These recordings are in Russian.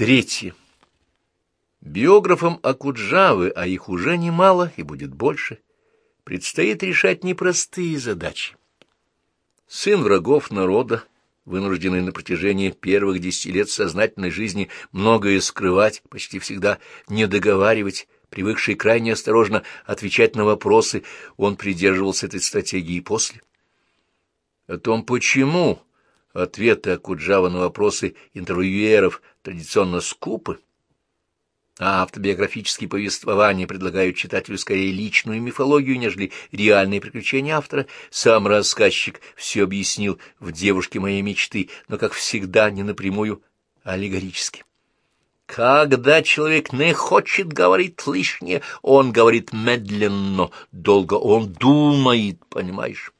Третье. Биографам Акуджавы, а их уже немало и будет больше, предстоит решать непростые задачи. Сын врагов народа, вынужденный на протяжении первых десяти лет сознательной жизни многое скрывать, почти всегда не договаривать, привыкший крайне осторожно отвечать на вопросы, он придерживался этой стратегии после. О том, почему ответы Акуджава на вопросы интервьюеров традиционно скупы, а автобиографические повествования предлагают читателю скорее личную мифологию, нежели реальные приключения автора. Сам рассказчик все объяснил в «Девушке моей мечты», но, как всегда, не напрямую, а аллегорически. Когда человек не хочет говорить лишнее, он говорит медленно, долго, он думает, понимаешь?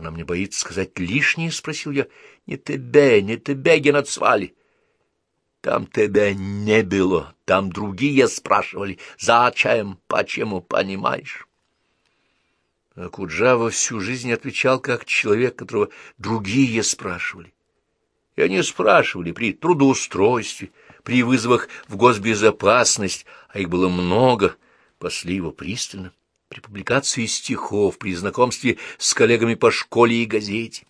Она мне боится сказать лишнее, — спросил я. — Не тебе, не тебе, Геноцвали. Там тебя не было, там другие спрашивали, зачем, почему, понимаешь? А Куджава всю жизнь отвечал как человек, которого другие спрашивали. И они спрашивали при трудоустройстве, при вызовах в госбезопасность, а их было много, пасли его пристально при публикации стихов, при знакомстве с коллегами по школе и газете.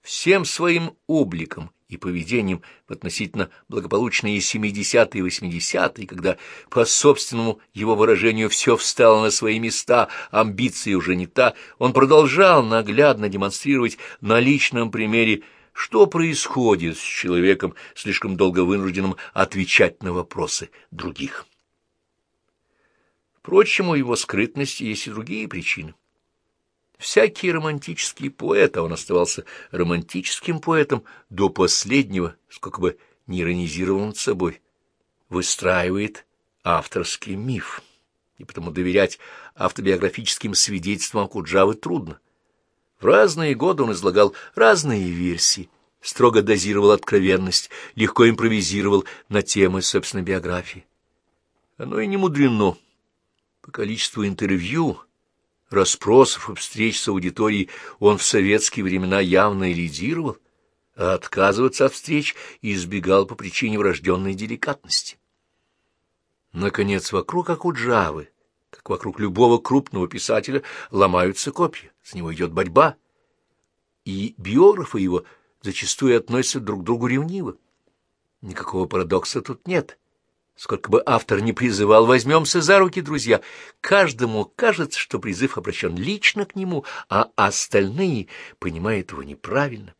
Всем своим обликом и поведением в относительно благополучные 70-е и 80-е, когда, по собственному его выражению, все встало на свои места, амбиции уже не та, он продолжал наглядно демонстрировать на личном примере, что происходит с человеком, слишком долго вынужденным отвечать на вопросы других. Впрочем, у его скрытности есть и другие причины. Всякий романтический поэт, а он оставался романтическим поэтом до последнего, сколько бы не иронизировал над собой, выстраивает авторский миф, и потому доверять автобиографическим свидетельствам Куджавы трудно. В разные годы он излагал разные версии, строго дозировал откровенность, легко импровизировал на темы собственной биографии. Оно и не мудрено. По количеству интервью, расспросов и встреч с аудиторией он в советские времена явно лидировал, а отказываться от встреч избегал по причине врожденной деликатности. Наконец, вокруг Акуджавы, как вокруг любого крупного писателя, ломаются копья, с него идет борьба, и биографы его зачастую относятся друг к другу ревниво. Никакого парадокса тут нет. Сколько бы автор ни призывал, возьмемся за руки, друзья. Каждому кажется, что призыв обращен лично к нему, а остальные понимают его неправильно.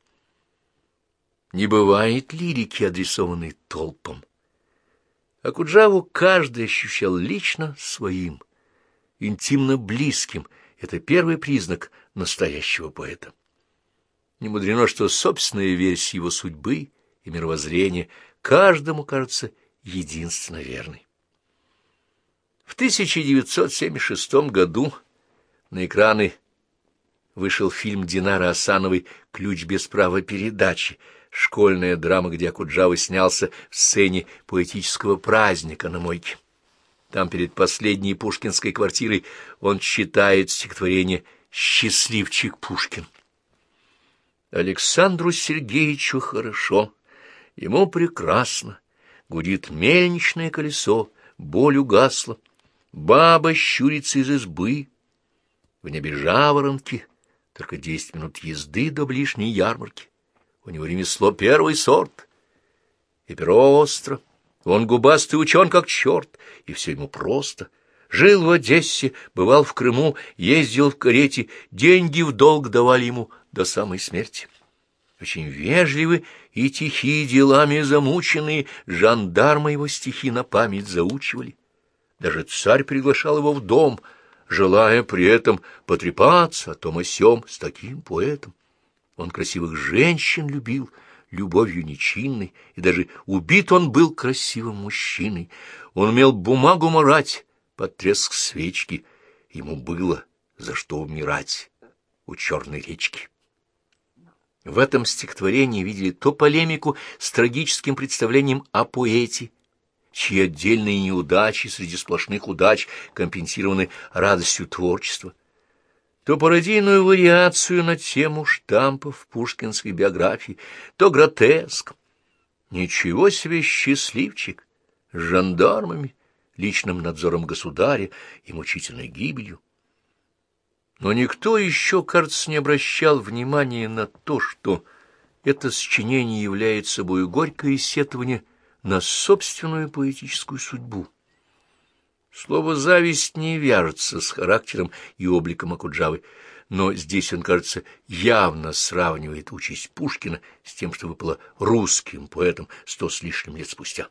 Не бывает лирики, адресованной толпам. А Куджаву каждый ощущал лично своим, интимно близким. Это первый признак настоящего поэта. Не мудрено, что собственная версия его судьбы и мировоззрения каждому кажется единственно верный. В 1976 году на экраны вышел фильм Динара Асановой «Ключ без права передачи», школьная драма, где Акуджава снялся в сцене поэтического праздника на мойке. Там перед последней пушкинской квартирой он читает стихотворение «Счастливчик Пушкин». Александру Сергеевичу хорошо, ему прекрасно, Гудит мельничное колесо, боль угасла. Баба щурится из избы. В небе жаворонки, только десять минут езды до ближней ярмарки. У него ремесло первый сорт. И перо остро, он губастый учен как черт, и все ему просто. Жил в Одессе, бывал в Крыму, ездил в карете, деньги в долг давали ему до самой смерти. Очень вежливы и тихие делами замученные, жандармы его стихи на память заучивали. Даже царь приглашал его в дом, желая при этом потрепаться о том о сём с таким поэтом. Он красивых женщин любил, любовью нечинной, и даже убит он был красивым мужчиной. Он умел бумагу морать под треск свечки. Ему было за что умирать у черной речки. В этом стихотворении видели то полемику с трагическим представлением о поэте, чьи отдельные неудачи среди сплошных удач компенсированы радостью творчества, то пародийную вариацию на тему штампов пушкинской биографии, то гротеск. Ничего себе счастливчик! С жандармами, личным надзором государя и мучительной гибелью. Но никто еще, кажется, не обращал внимания на то, что это сочинение является собой горькое сетование на собственную поэтическую судьбу. Слово «зависть» не вяжется с характером и обликом Акуджавы, но здесь он, кажется, явно сравнивает участь Пушкина с тем, что выпало русским поэтом сто с лишним лет спустя.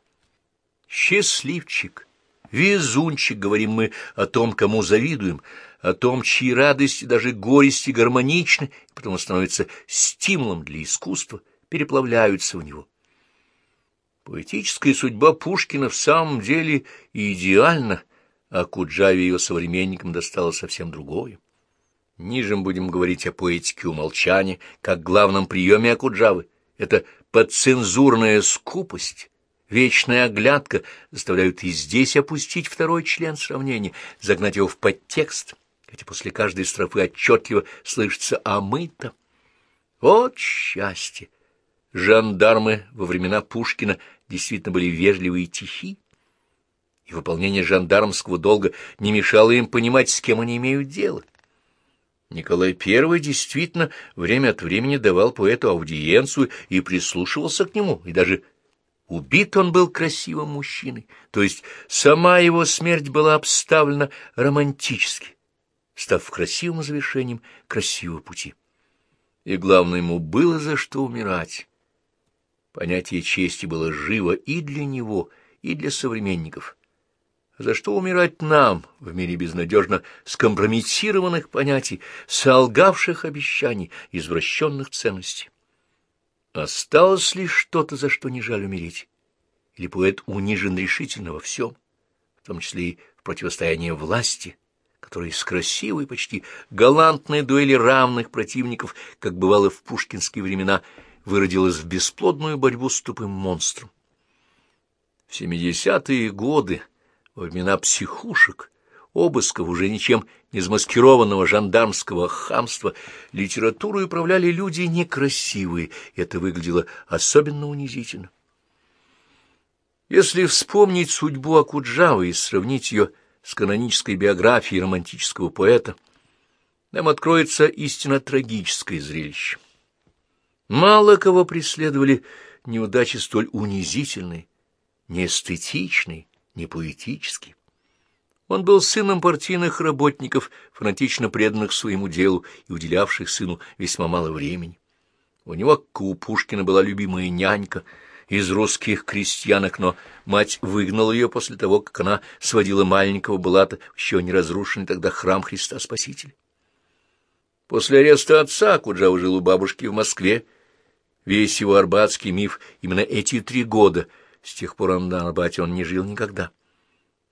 «Счастливчик, везунчик», — говорим мы о том, кому завидуем, о том, чьи радости, даже горести гармоничны, и потому становятся стимулом для искусства, переплавляются в него. Поэтическая судьба Пушкина в самом деле идеальна, а Куджаве ее современникам достало совсем другое. Ниже мы будем говорить о поэтике умолчания, как главном приеме Акуджавы. Это подцензурная скупость, вечная оглядка заставляют и здесь опустить второй член сравнения, загнать его в подтекст — хотя после каждой строфы отчетливо слышится «а мы-то». Вот счастье! Жандармы во времена Пушкина действительно были вежливы и тихи, и выполнение жандармского долга не мешало им понимать, с кем они имеют дело. Николай I действительно время от времени давал поэту аудиенцию и прислушивался к нему, и даже убит он был красивым мужчиной, то есть сама его смерть была обставлена романтически став красивым завершением красивого пути. И главное, ему было за что умирать. Понятие чести было живо и для него, и для современников. За что умирать нам в мире безнадежно скомпрометированных понятий, солгавших обещаний, извращенных ценностей? Осталось ли что-то, за что не жаль умереть? Или поэт унижен решительно во всем, в том числе и в противостоянии власти, которая из красивой, почти галантной дуэли равных противников, как бывало в пушкинские времена, выродилась в бесплодную борьбу с тупым монстром. В семидесятые годы, во времена психушек, обысков, уже ничем не замаскированного жандармского хамства, литературу управляли люди некрасивые, это выглядело особенно унизительно. Если вспомнить судьбу Акуджавы и сравнить ее с канонической биографией романтического поэта, нам откроется истинно трагическое зрелище. Мало кого преследовали неудачи столь унизительные, неэстетичные, не поэтические. Он был сыном партийных работников, фанатично преданных своему делу и уделявших сыну весьма мало времени. У него, как у Пушкина, была любимая нянька — из русских крестьянок, но мать выгнала ее после того, как она сводила маленького Булата в еще не разрушенный тогда храм Христа Спасителя. После ареста отца Куджава жил у бабушки в Москве. Весь его арбатский миф именно эти три года. С тех пор он на Арбате он не жил никогда.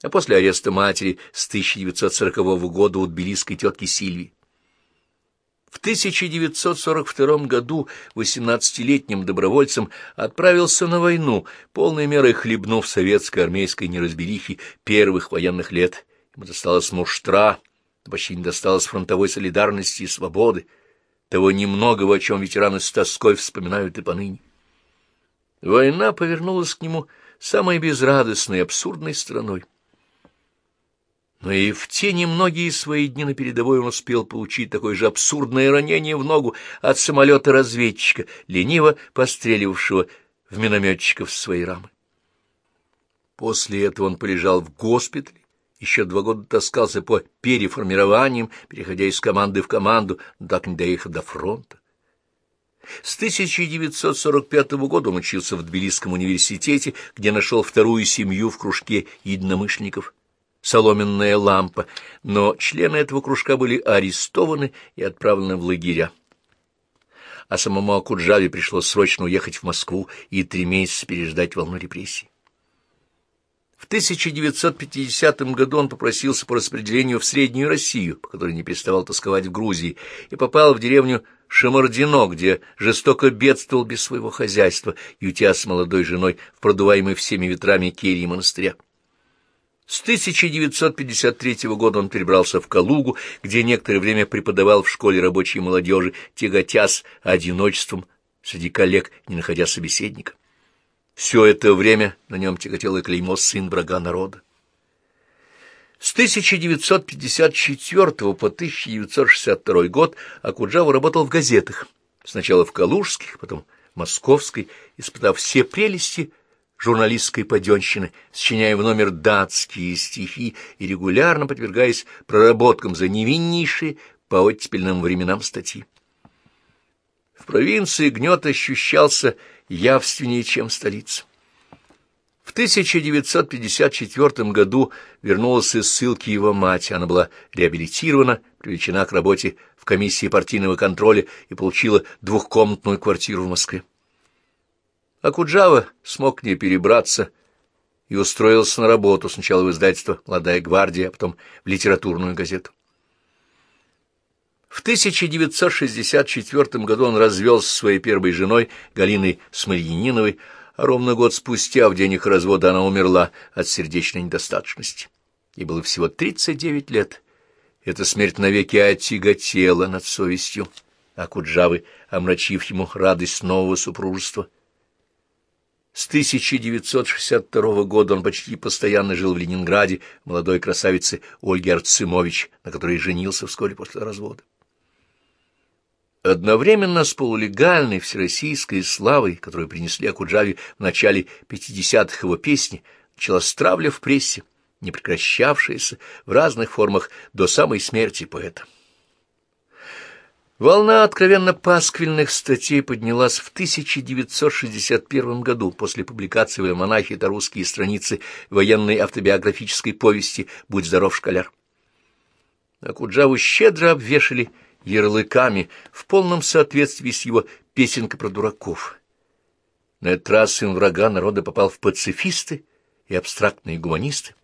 А после ареста матери с 1940 года у тбилисской тетки Сильвии. В 1942 году 18-летним добровольцем отправился на войну, полной мерой хлебнув советской армейской неразберихи первых военных лет. Ему досталось муштра, почти не досталось фронтовой солидарности и свободы, того немногого, о чем ветераны с тоской вспоминают и поныне. Война повернулась к нему самой безрадостной и абсурдной стороной. Но и в те немногие свои дни на передовой он успел получить такое же абсурдное ранение в ногу от самолета-разведчика, лениво постреливавшего в минометчиков своей рамы. После этого он полежал в госпитале, еще два года таскался по переформированиям, переходя из команды в команду, так не доехав до фронта. С 1945 года он учился в Тбилисском университете, где нашел вторую семью в кружке единомышленников соломенная лампа, но члены этого кружка были арестованы и отправлены в лагеря. А самому Акуджаве пришлось срочно уехать в Москву и три месяца переждать волну репрессий. В 1950 году он попросился по распределению в Среднюю Россию, по которой не переставал тосковать в Грузии, и попал в деревню Шамардино, где жестоко бедствовал без своего хозяйства, ютя с молодой женой в продуваемой всеми ветрами келье монастыря. С 1953 года он перебрался в Калугу, где некоторое время преподавал в школе рабочей молодежи, тяготясь одиночеством среди коллег, не находя собеседника. Все это время на нем тяготело клеймо «сын врага народа». С 1954 по 1962 год Акуджава работал в газетах, сначала в Калужских, потом в Московской, испытав все прелести журналистской паденщины, сочиняя в номер датские стихи и регулярно подвергаясь проработкам за невиннейшие по оттепельным временам статьи. В провинции гнет ощущался явственнее, чем в столице. В 1954 году вернулась из ссылки его мать. Она была реабилитирована, привлечена к работе в комиссии партийного контроля и получила двухкомнатную квартиру в Москве. А Куджава смог не перебраться и устроился на работу сначала в издательство «Молодая гвардия», а потом в литературную газету. В 1964 году он развелся со своей первой женой Галиной Смольяниновой, а ровно год спустя, в день их развода, она умерла от сердечной недостаточности. Ей было всего 39 лет. Эта смерть навеки отяготела над совестью Акуджавы, омрачив ему радость нового супружества. С 1962 года он почти постоянно жил в Ленинграде, молодой красавице Ольге Арцимович, на которой женился вскоре после развода. Одновременно с полулегальной всероссийской славой, которую принесли Акуджаве в начале 50-х его песни, началась травля в прессе, не прекращавшаяся в разных формах до самой смерти поэта. Волна откровенно пасквильных статей поднялась в 1961 году после публикации в «Альманахе» это русские страницы военной автобиографической повести «Будь здоров, школяр». Акуджаву щедро обвешали ярлыками в полном соответствии с его песенкой про дураков. На этот раз сын врага народа попал в пацифисты и абстрактные гуманисты.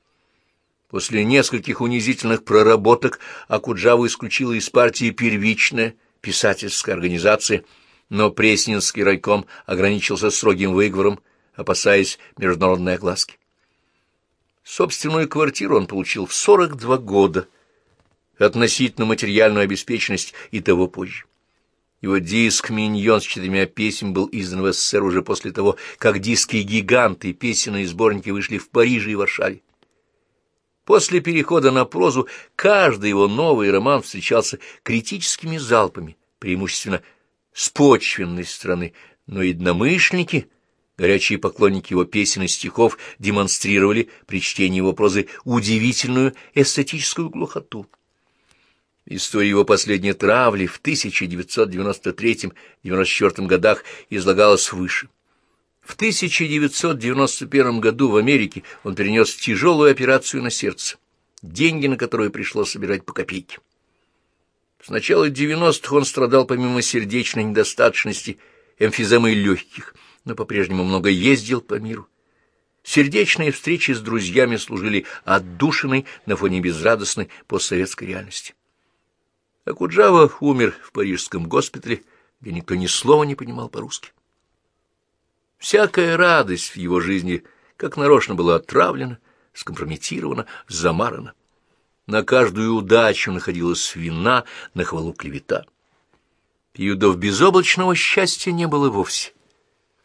После нескольких унизительных проработок Акуджаву исключила из партии первичная писательская организация, но Пресненский райком ограничился строгим выговором, опасаясь международной огласки. Собственную квартиру он получил в 42 года – относительно материальную обеспеченность и того позже. Его диск «Миньон» с четырьмя песен был издан в СССР уже после того, как диски «Гиганты» и песенные сборники вышли в Париже и Варшаве. После перехода на прозу каждый его новый роман встречался критическими залпами, преимущественно с почвенной стороны, но единомышленники, горячие поклонники его песен и стихов демонстрировали при чтении его прозы удивительную эстетическую глухоту. История его последней травли в 1993-1994 годах излагалась выше. В 1991 году в Америке он перенес тяжелую операцию на сердце, деньги на которую пришлось собирать по копейке. С начала 90-х он страдал помимо сердечной недостаточности эмфиземой легких, но по-прежнему много ездил по миру. Сердечные встречи с друзьями служили отдушиной на фоне безрадостной постсоветской реальности. Акуджава умер в парижском госпитале, где никто ни слова не понимал по-русски. Всякая радость в его жизни как нарочно была отравлена, скомпрометирована, замарана. На каждую удачу находилась вина, на хвалу клевета. Периодов безоблачного счастья не было вовсе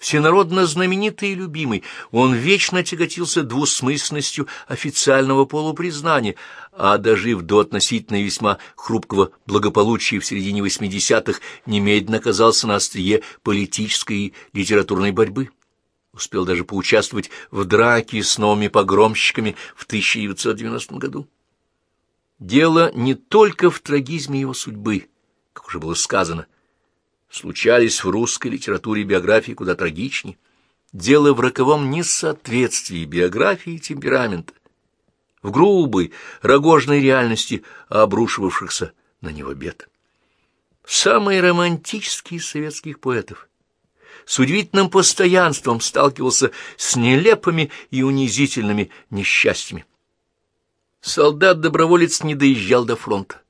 всенародно знаменитый и любимый, он вечно тяготился двусмысленностью официального полупризнания, а дожив до относительно весьма хрупкого благополучия в середине 80-х, немедленно оказался на острие политической и литературной борьбы. Успел даже поучаствовать в драке с новыми погромщиками в 1990 году. Дело не только в трагизме его судьбы, как уже было сказано, случались в русской литературе биографии куда трагичнее. Дело в роковом несоответствии биографии и темперамента, в грубой, рогожной реальности обрушивавшихся на него бед. Самый романтический из советских поэтов с удивительным постоянством сталкивался с нелепыми и унизительными несчастьями. Солдат-доброволец не доезжал до фронта,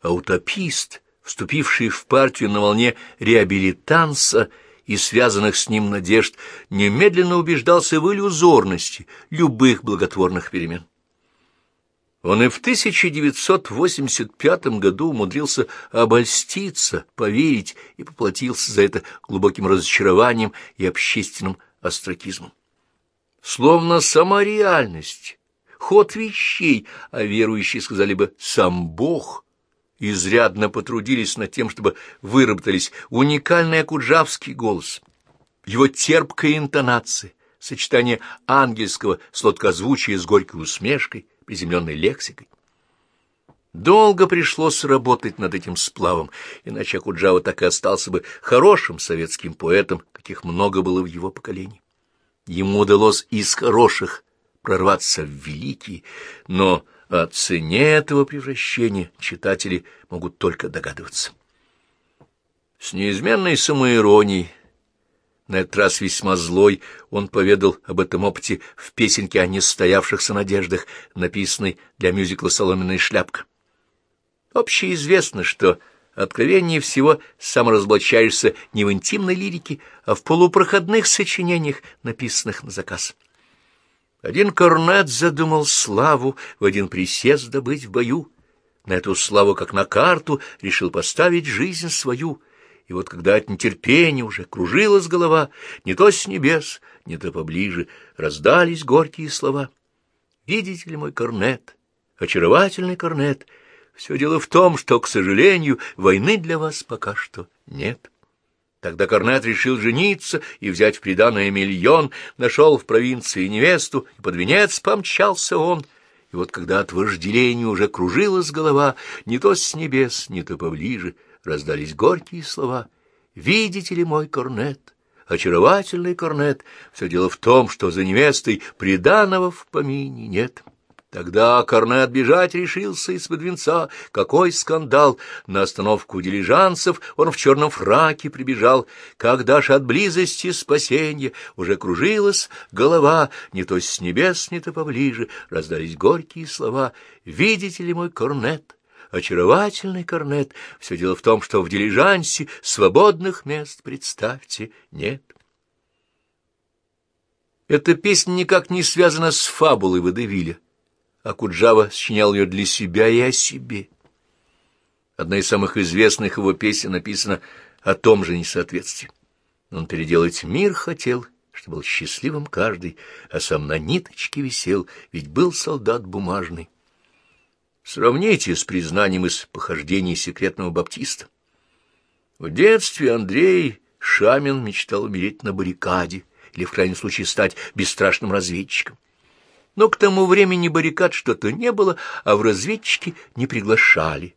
а утопист — вступивший в партию на волне реабилитанса и связанных с ним надежд, немедленно убеждался в иллюзорности любых благотворных перемен. Он и в 1985 году умудрился обольститься, поверить и поплатился за это глубоким разочарованием и общественным остракизмом. Словно сама реальность, ход вещей, а верующие сказали бы «сам Бог», изрядно потрудились над тем, чтобы выработались уникальный акуджавский голос, его терпкая интонация, сочетание ангельского сладкозвучия с горькой усмешкой, приземленной лексикой. Долго пришлось работать над этим сплавом, иначе Акуджава так и остался бы хорошим советским поэтом, каких много было в его поколении. Ему удалось из хороших прорваться в великие, но о цене этого превращения читатели могут только догадываться. С неизменной самоиронией, на этот раз весьма злой, он поведал об этом опыте в песенке о нестоявшихся надеждах, написанной для мюзикла «Соломенная шляпка». Общеизвестно, что откровение всего саморазоблачаешься не в интимной лирике, а в полупроходных сочинениях, написанных на заказ. Один корнет задумал славу в один присест добыть в бою. На эту славу, как на карту, решил поставить жизнь свою. И вот когда от нетерпения уже кружилась голова, не то с небес, не то поближе, раздались горькие слова. «Видите ли мой корнет, очаровательный корнет?» Все дело в том, что, к сожалению, войны для вас пока что нет. Тогда Корнет решил жениться и взять в приданое миллион, нашел в провинции невесту, и под венец помчался он. И вот когда от вожделения уже кружилась голова, не то с небес, не то поближе, раздались горькие слова. «Видите ли мой Корнет?» очаровательный корнет. Все дело в том, что за невестой приданого в помине нет. Тогда Корнет бежать решился из-под венца. Какой скандал! На остановку дилижансов он в черном фраке прибежал. Когда ж от близости спасенья уже кружилась голова, не то с небес, не то поближе, раздались горькие слова. «Видите ли мой корнет?» очаровательный корнет. Все дело в том, что в дилижансе свободных мест, представьте, нет. Эта песня никак не связана с фабулой Водевиля а Куджава сочинял ее для себя и о себе. Одна из самых известных его песен написана о том же несоответствии. Он переделать мир хотел, чтобы был счастливым каждый, а сам на ниточке висел, ведь был солдат бумажный. Сравните с признанием из похождений секретного баптиста. В детстве Андрей Шамин мечтал умереть на баррикаде или, в крайнем случае, стать бесстрашным разведчиком. Но к тому времени баррикад что-то не было, а в разведчики не приглашали.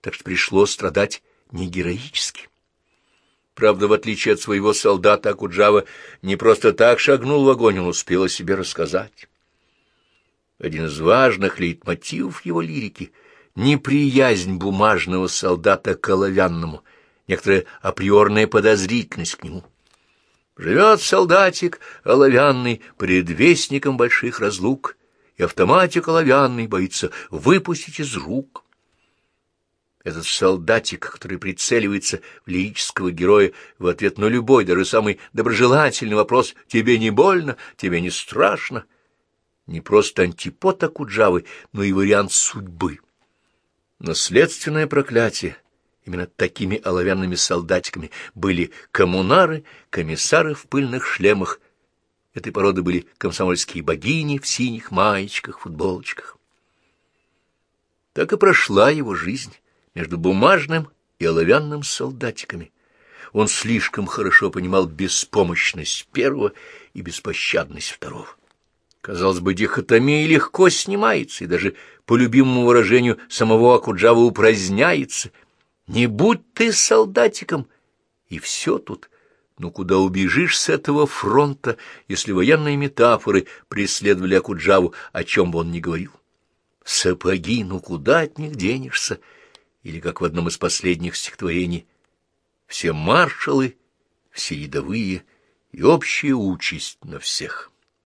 Так что пришлось страдать не героически. Правда, в отличие от своего солдата, Акуджава не просто так шагнул в огонь, он успел о себе рассказать. Один из важных лейтмотивов его лирики — неприязнь бумажного солдата к оловянному, некоторая априорная подозрительность к нему — Живет солдатик оловянный, предвестником больших разлук, и автоматик оловянный боится выпустить из рук. Этот солдатик, который прицеливается в лирического героя в ответ на любой, даже самый доброжелательный вопрос «Тебе не больно? Тебе не страшно?» Не просто антипод Акуджавы, но и вариант судьбы. Наследственное проклятие — Именно такими оловянными солдатиками были коммунары, комиссары в пыльных шлемах. Этой породы были комсомольские богини в синих маечках, футболочках. Так и прошла его жизнь между бумажным и оловянным солдатиками. Он слишком хорошо понимал беспомощность первого и беспощадность второго. Казалось бы, дихотомия легко снимается, и даже по любимому выражению самого Акуджава упраздняется — не будь ты солдатиком, и все тут. Ну куда убежишь с этого фронта, если военные метафоры преследовали Акуджаву, о чем бы он ни говорил? Сапоги, ну куда от них денешься? Или, как в одном из последних стихотворений, все маршалы, все рядовые и общая участь на всех.